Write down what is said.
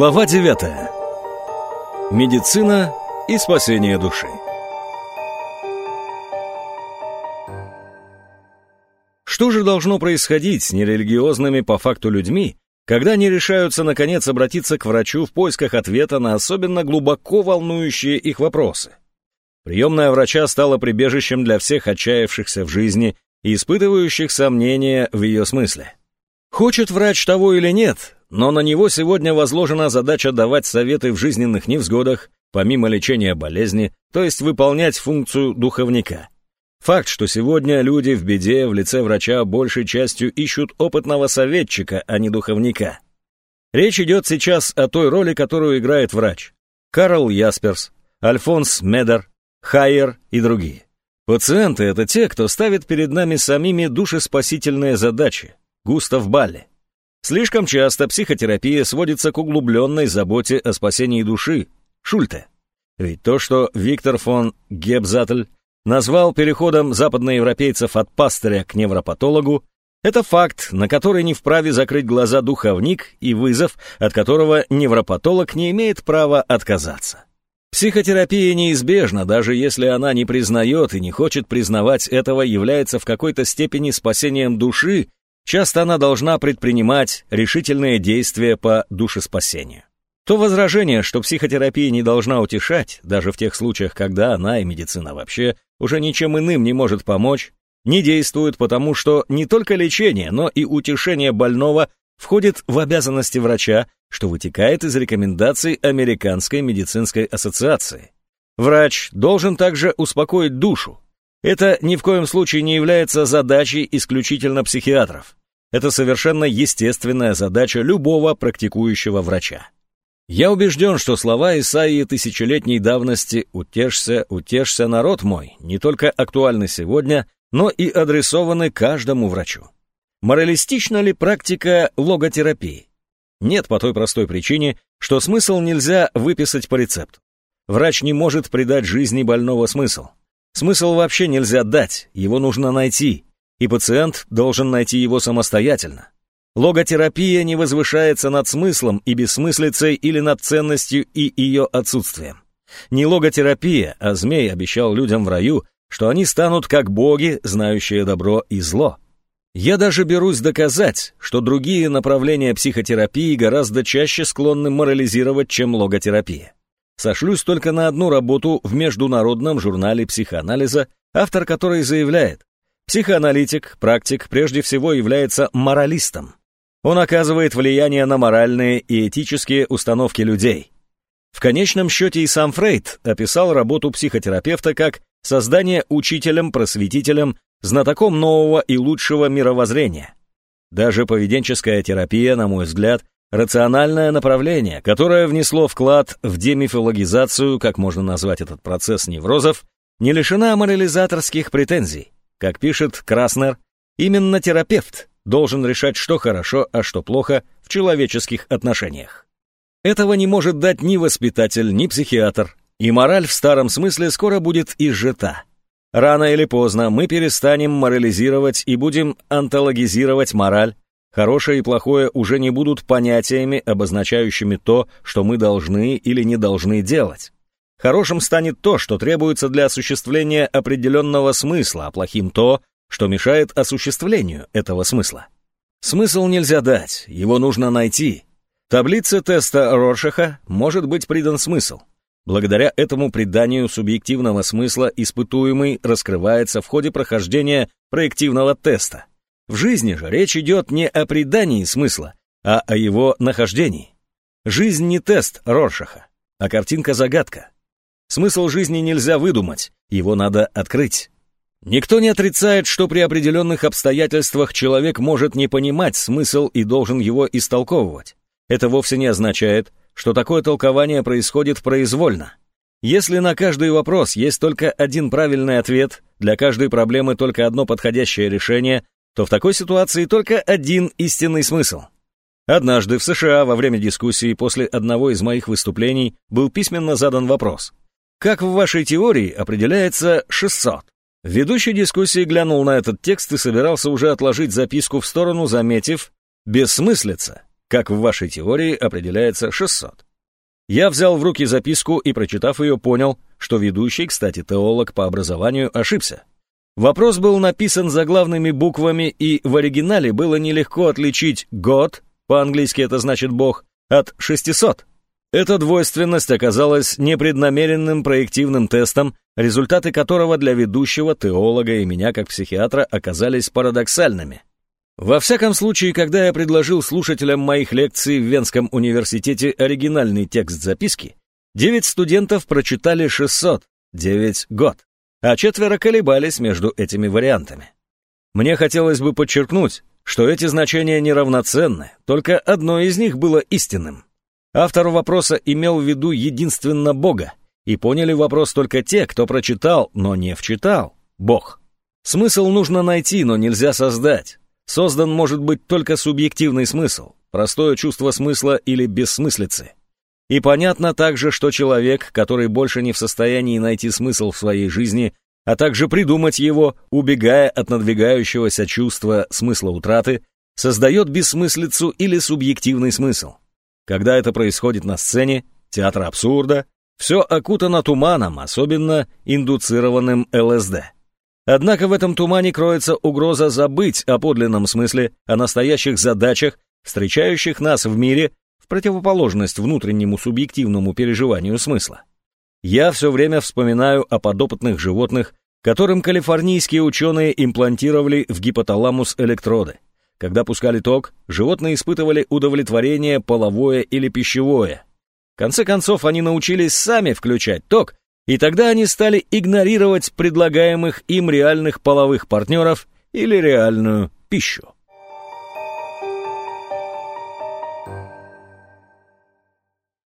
Глава 9. Медицина и спасение души. Что же должно происходить с нерелигиозными по факту людьми, когда они решаются наконец обратиться к врачу в поисках ответа на особенно глубоко волнующие их вопросы? Приемная врача стала прибежищем для всех отчаявшихся в жизни и испытывающих сомнения в ее смысле. Хочет врач того или нет, но на него сегодня возложена задача давать советы в жизненных невзгодах, помимо лечения болезни, то есть выполнять функцию духовника. Факт, что сегодня люди в беде в лице врача большей частью ищут опытного советчика, а не духовника. Речь идет сейчас о той роли, которую играет врач. Карл Ясперс, Альфонс Медер, Хайер и другие. Пациенты — это те, кто ставит перед нами самими душеспасительные задачи. Густав Балли. Слишком часто психотерапия сводится к углубленной заботе о спасении души, Шульте. Ведь то, что Виктор фон Гебзатль назвал переходом западноевропейцев от пастыря к невропатологу, это факт, на который не вправе закрыть глаза духовник и вызов, от которого невропатолог не имеет права отказаться. Психотерапия неизбежна, даже если она не признает и не хочет признавать этого, является в какой-то степени спасением души Часто она должна предпринимать решительные действия по душеспасению. То возражение, что психотерапия не должна утешать, даже в тех случаях, когда она и медицина вообще уже ничем иным не может помочь, не действует потому, что не только лечение, но и утешение больного входит в обязанности врача, что вытекает из рекомендаций Американской медицинской ассоциации. Врач должен также успокоить душу, это ни в коем случае не является задачей исключительно психиатров. Это совершенно естественная задача любого практикующего врача. Я убежден, что слова Исаии тысячелетней давности «Утешься, утешься, народ мой» не только актуальны сегодня, но и адресованы каждому врачу. Моралистична ли практика логотерапии? Нет по той простой причине, что смысл нельзя выписать по рецепту. Врач не может придать жизни больного смысл. Смысл вообще нельзя дать, его нужно найти, и пациент должен найти его самостоятельно. Логотерапия не возвышается над смыслом и бессмыслицей или над ценностью и ее отсутствием. Не логотерапия, а змей обещал людям в раю, что они станут как боги, знающие добро и зло. Я даже берусь доказать, что другие направления психотерапии гораздо чаще склонны морализировать, чем логотерапия. Сошлюсь только на одну работу в Международном журнале психоанализа, автор которой заявляет, психоаналитик, практик прежде всего является моралистом. Он оказывает влияние на моральные и этические установки людей. В конечном счете и сам Фрейд описал работу психотерапевта как создание учителем, просветителем, знатоком нового и лучшего мировоззрения. Даже поведенческая терапия, на мой взгляд, Рациональное направление, которое внесло вклад в демифологизацию, как можно назвать этот процесс неврозов, не лишена морализаторских претензий. Как пишет Краснер, именно терапевт должен решать, что хорошо, а что плохо в человеческих отношениях. Этого не может дать ни воспитатель, ни психиатр, и мораль в старом смысле скоро будет изжита. Рано или поздно мы перестанем морализировать и будем антологизировать мораль, Хорошее и плохое уже не будут понятиями, обозначающими то, что мы должны или не должны делать. Хорошим станет то, что требуется для осуществления определенного смысла, а плохим то, что мешает осуществлению этого смысла. Смысл нельзя дать, его нужно найти. Таблице теста Роршаха может быть придан смысл. Благодаря этому приданию субъективного смысла испытуемый раскрывается в ходе прохождения проективного теста. В жизни же речь идет не о придании смысла, а о его нахождении. Жизнь не тест Роршаха, а картинка-загадка. Смысл жизни нельзя выдумать, его надо открыть. Никто не отрицает, что при определенных обстоятельствах человек может не понимать смысл и должен его истолковывать. Это вовсе не означает, что такое толкование происходит произвольно. Если на каждый вопрос есть только один правильный ответ, для каждой проблемы только одно подходящее решение, то в такой ситуации только один истинный смысл. Однажды в США во время дискуссии после одного из моих выступлений был письменно задан вопрос. Как в вашей теории определяется 600? Ведущий дискуссии глянул на этот текст и собирался уже отложить записку в сторону, заметив «бессмыслица». как в вашей теории определяется 600. Я взял в руки записку и, прочитав ее, понял, что ведущий, кстати, теолог по образованию, ошибся. Вопрос был написан заглавными буквами, и в оригинале было нелегко отличить «God», по-английски это значит «бог», от «600». Эта двойственность оказалась непреднамеренным проективным тестом, результаты которого для ведущего, теолога и меня как психиатра оказались парадоксальными. Во всяком случае, когда я предложил слушателям моих лекций в Венском университете оригинальный текст записки, девять студентов прочитали 600, девять год, а четверо колебались между этими вариантами. Мне хотелось бы подчеркнуть, что эти значения неравноценны, только одно из них было истинным. Автор вопроса имел в виду единственно Бога, и поняли вопрос только те, кто прочитал, но не вчитал Бог. Смысл нужно найти, но нельзя создать. Создан может быть только субъективный смысл, простое чувство смысла или бессмыслицы. И понятно также, что человек, который больше не в состоянии найти смысл в своей жизни, а также придумать его, убегая от надвигающегося чувства смысла утраты, создает бессмыслицу или субъективный смысл. Когда это происходит на сцене, театра абсурда, все окутано туманом, особенно индуцированным ЛСД. Однако в этом тумане кроется угроза забыть о подлинном смысле, о настоящих задачах, встречающих нас в мире, в противоположность внутреннему субъективному переживанию смысла. Я все время вспоминаю о подопытных животных, которым калифорнийские ученые имплантировали в гипоталамус электроды. Когда пускали ток, животные испытывали удовлетворение половое или пищевое. В конце концов, они научились сами включать ток, и тогда они стали игнорировать предлагаемых им реальных половых партнеров или реальную пищу.